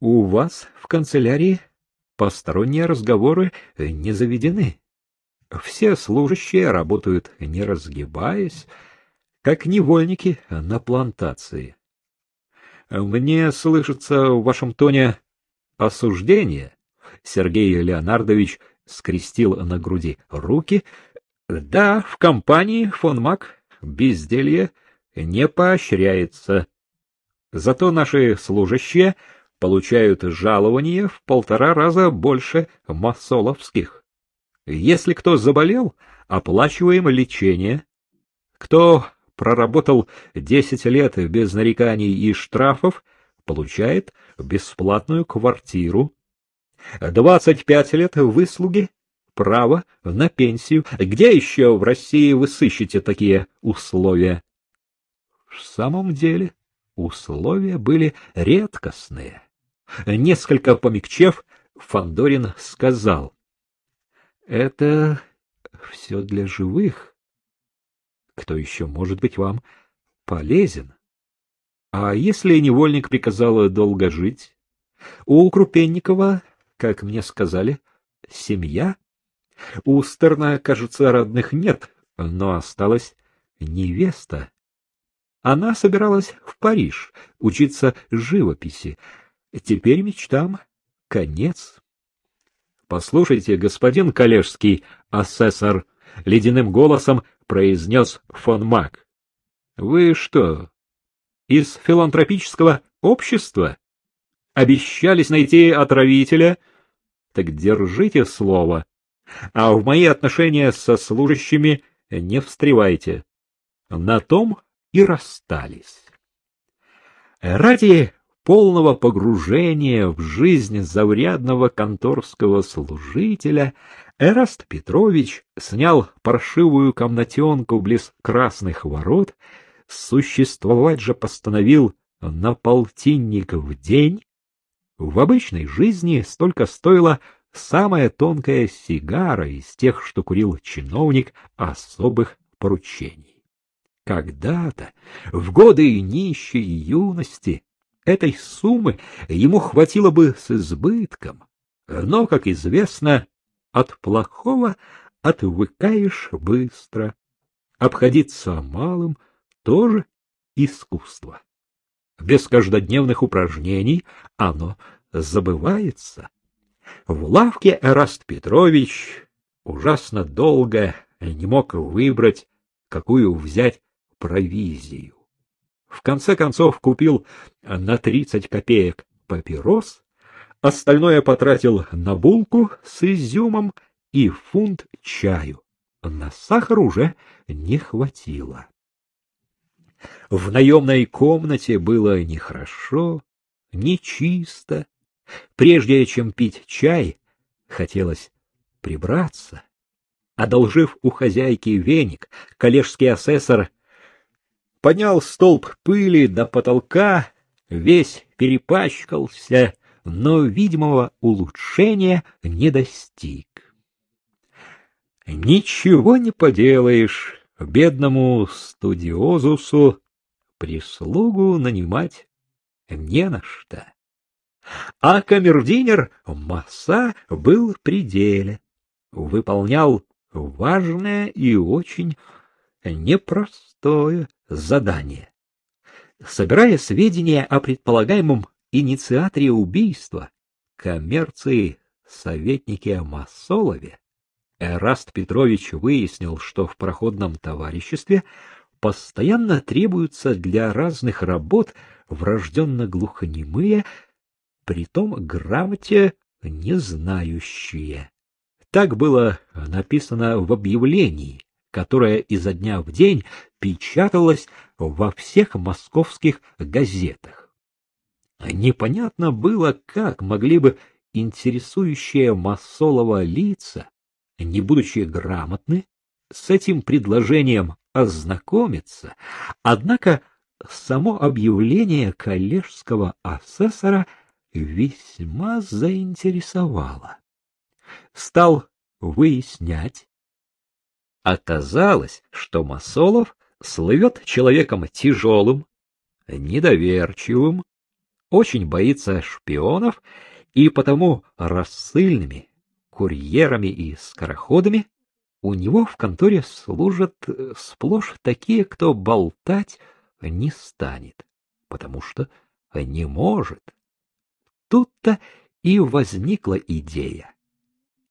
У вас в канцелярии посторонние разговоры не заведены. Все служащие работают не разгибаясь, как невольники на плантации. Мне слышится в вашем тоне осуждение. Сергей Леонардович скрестил на груди руки. Да, в компании фон Мак безделье не поощряется. Зато наши служащие получают жалование в полтора раза больше массоловских. Если кто заболел, оплачиваем лечение. Кто проработал десять лет без нареканий и штрафов, получает бесплатную квартиру. Двадцать пять лет выслуги, право на пенсию. Где еще в России вы сыщете такие условия? В самом деле, условия были редкостные. Несколько помягчев, Фандорин сказал: "Это все для живых. Кто еще может быть вам полезен? А если невольник приказал долго жить? У Крупенникова, как мне сказали, семья. У Стерна, кажется, родных нет, но осталась невеста. Она собиралась в Париж учиться живописи. Теперь мечтам конец. Послушайте, господин коллежский асессор, ледяным голосом произнес фон Мак. Вы что, из филантропического общества? Обещались найти отравителя? Так держите слово. А в мои отношения со служащими не встревайте. На том и расстались. Ради полного погружения в жизнь заврядного конторского служителя, Эраст Петрович снял паршивую комнатенку близ красных ворот, существовать же постановил на полтинник в день. В обычной жизни столько стоила самая тонкая сигара из тех, что курил чиновник особых поручений. Когда-то, в годы нищей юности, Этой суммы ему хватило бы с избытком, но, как известно, от плохого отвыкаешь быстро. Обходиться малым тоже искусство. Без каждодневных упражнений оно забывается. В лавке Эраст Петрович ужасно долго не мог выбрать, какую взять провизию. В конце концов купил на тридцать копеек папирос, остальное потратил на булку с изюмом и фунт чаю. На сахар уже не хватило. В наемной комнате было нехорошо, нечисто. Прежде чем пить чай, хотелось прибраться. Одолжив у хозяйки веник, коллежский асессор поднял столб пыли до потолка, весь перепачкался, но видимого улучшения не достиг. Ничего не поделаешь, бедному студиозусу прислугу нанимать не на что. А камердинер Масса был в пределе, выполнял важное и очень непростое задание. Собирая сведения о предполагаемом инициаторе убийства, коммерции советнике Масолове, Эраст Петрович выяснил, что в проходном товариществе постоянно требуются для разных работ врожденно-глухонемые, притом грамоте не знающие. Так было написано в объявлении, которое изо дня в день печаталось во всех московских газетах. Непонятно было, как могли бы интересующие Масолова лица, не будучи грамотны, с этим предложением ознакомиться, однако само объявление коллежского асессора весьма заинтересовало. Стал выяснять, Оказалось, что Масолов слывет человеком тяжелым, недоверчивым, очень боится шпионов и потому рассыльными, курьерами и скороходами у него в конторе служат э, сплошь такие, кто болтать не станет, потому что не может. Тут-то и возникла идея.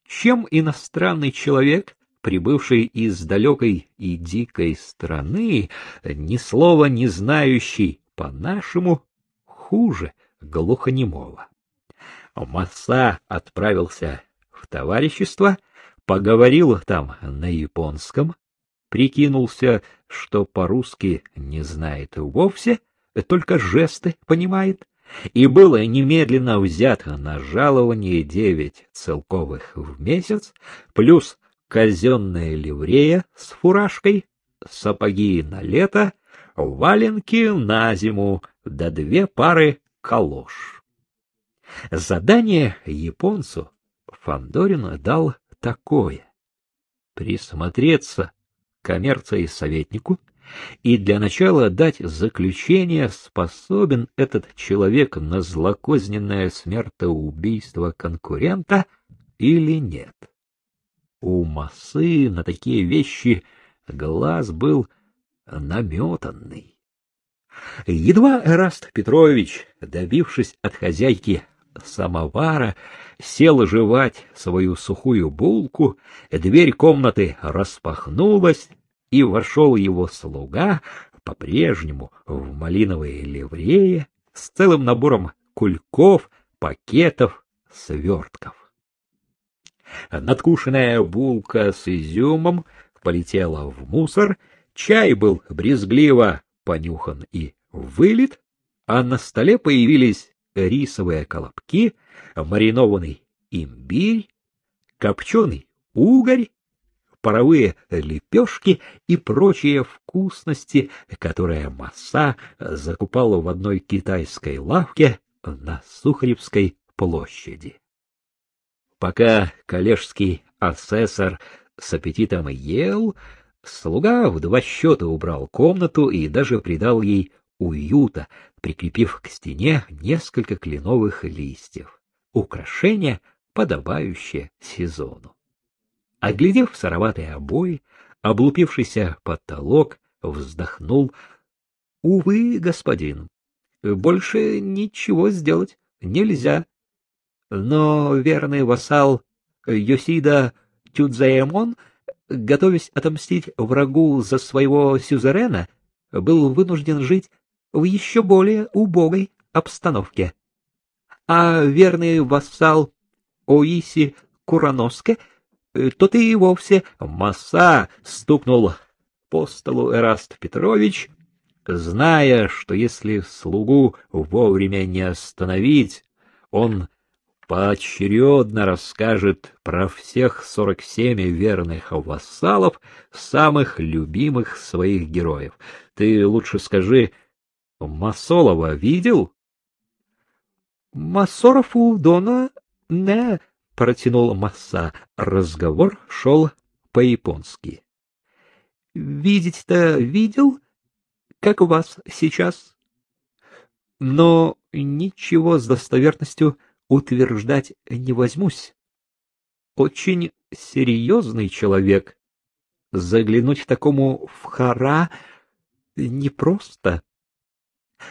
Чем иностранный человек, прибывший из далекой и дикой страны, ни слова не знающий по-нашему, хуже глухонемого. Масса отправился в товарищество, поговорил там на японском, прикинулся, что по-русски не знает вовсе, только жесты понимает, и было немедленно взято на жалование девять целковых в месяц, плюс казенная ливрея с фуражкой, сапоги на лето, валенки на зиму, да две пары калош. Задание японцу Фандорин дал такое — присмотреться к коммерции советнику и для начала дать заключение, способен этот человек на злокозненное смертоубийство конкурента или нет. У массы на такие вещи глаз был наметанный. Едва Эраст Петрович, добившись от хозяйки самовара, сел жевать свою сухую булку, дверь комнаты распахнулась, и вошел его слуга, по-прежнему в малиновой ливрее, с целым набором кульков, пакетов, свертков. Надкушенная булка с изюмом полетела в мусор, чай был брезгливо понюхан и вылит, а на столе появились рисовые колобки, маринованный имбирь, копченый угорь, паровые лепешки и прочие вкусности, которые Масса закупала в одной китайской лавке на Сухаревской площади. Пока коллежский асессор с аппетитом ел, слуга в два счета убрал комнату и даже придал ей уюта, прикрепив к стене несколько кленовых листьев. Украшение, подобающее сезону. Оглядев сыроватые обои, облупившийся потолок, вздохнул. — Увы, господин, больше ничего сделать нельзя. Но верный вассал Йосида Тюдзаэмон, готовясь отомстить врагу за своего сюзерена, был вынужден жить в еще более убогой обстановке. А верный вассал Оиси Кураноске — тот и вовсе масса стукнул по столу Эраст Петрович, зная, что если слугу вовремя не остановить, он поочередно расскажет про всех сорок семь верных вассалов, самых любимых своих героев. Ты лучше скажи, Масолова видел? Масоров у Дона не протянул Масса. Разговор шел по-японски. — Видеть-то видел, как у вас сейчас? Но ничего с достоверностью утверждать не возьмусь. Очень серьезный человек. Заглянуть такому в хара непросто.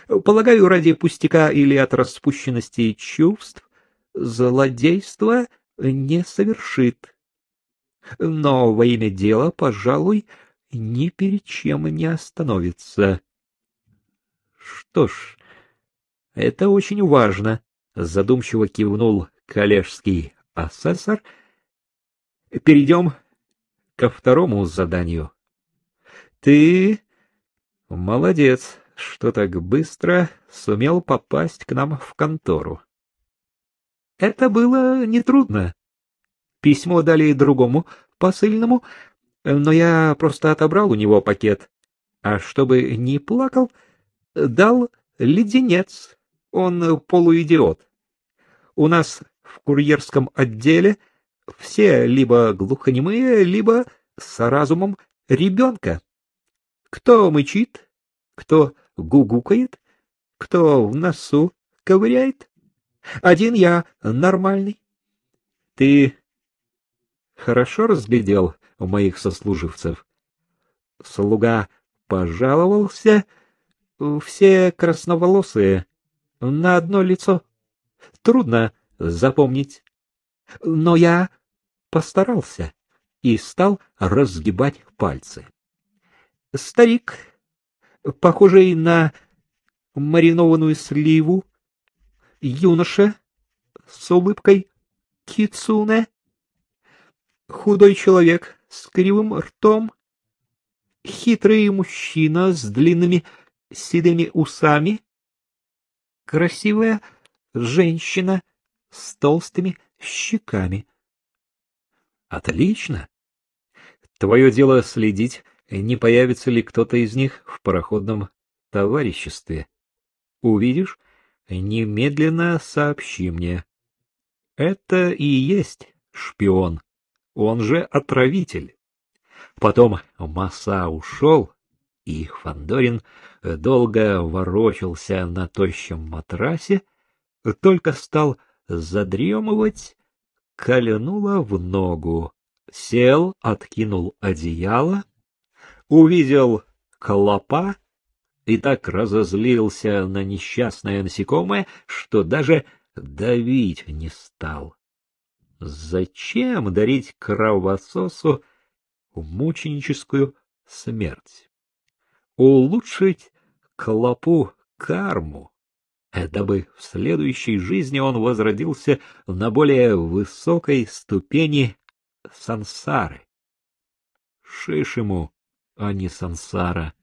Полагаю, ради пустяка или от распущенности чувств злодейства не совершит. Но во имя дела, пожалуй, ни перед чем не остановится. Что ж, это очень важно, задумчиво кивнул коллежский асессор. Перейдем ко второму заданию. Ты молодец, что так быстро сумел попасть к нам в контору. Это было нетрудно. Письмо дали другому посыльному, но я просто отобрал у него пакет. А чтобы не плакал, дал леденец. Он полуидиот. У нас в курьерском отделе все либо глухонемые, либо с разумом ребенка. Кто мычит, кто гугукает, кто в носу ковыряет. Один я нормальный. Ты хорошо разглядел моих сослуживцев? Слуга пожаловался, все красноволосые, на одно лицо. Трудно запомнить. Но я постарался и стал разгибать пальцы. Старик, похожий на маринованную сливу, юноша с улыбкой кицуне, худой человек с кривым ртом, хитрый мужчина с длинными седыми усами, красивая женщина с толстыми щеками. Отлично. Твое дело следить, не появится ли кто-то из них в пароходном товариществе. Увидишь, немедленно сообщи мне. Это и есть шпион, он же отравитель. Потом Маса ушел, и Фандорин долго ворочался на тощем матрасе, только стал задремывать, кольнуло в ногу, сел, откинул одеяло, увидел клопа и так разозлился на несчастное насекомое, что даже давить не стал. Зачем дарить кровососу мученическую смерть? Улучшить клопу карму, дабы в следующей жизни он возродился на более высокой ступени сансары. Шиш ему, а не сансара.